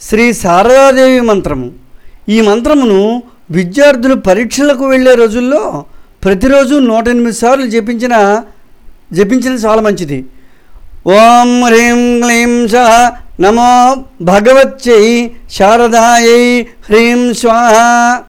శ్రీ శారదాదేవి మంత్రము. ఈ మంత్రమును విద్యార్థులు పరీక్షలకు వెళ్ళే రోజుల్లో ప్రతిరోజు నూట ఎనిమిది సార్లు జపించిన జపించిన చాలా మంచిది. ఓం హ్రీం క్లీం స నమో భగవత్యై శారదాయై హ్రీం స్వాహ.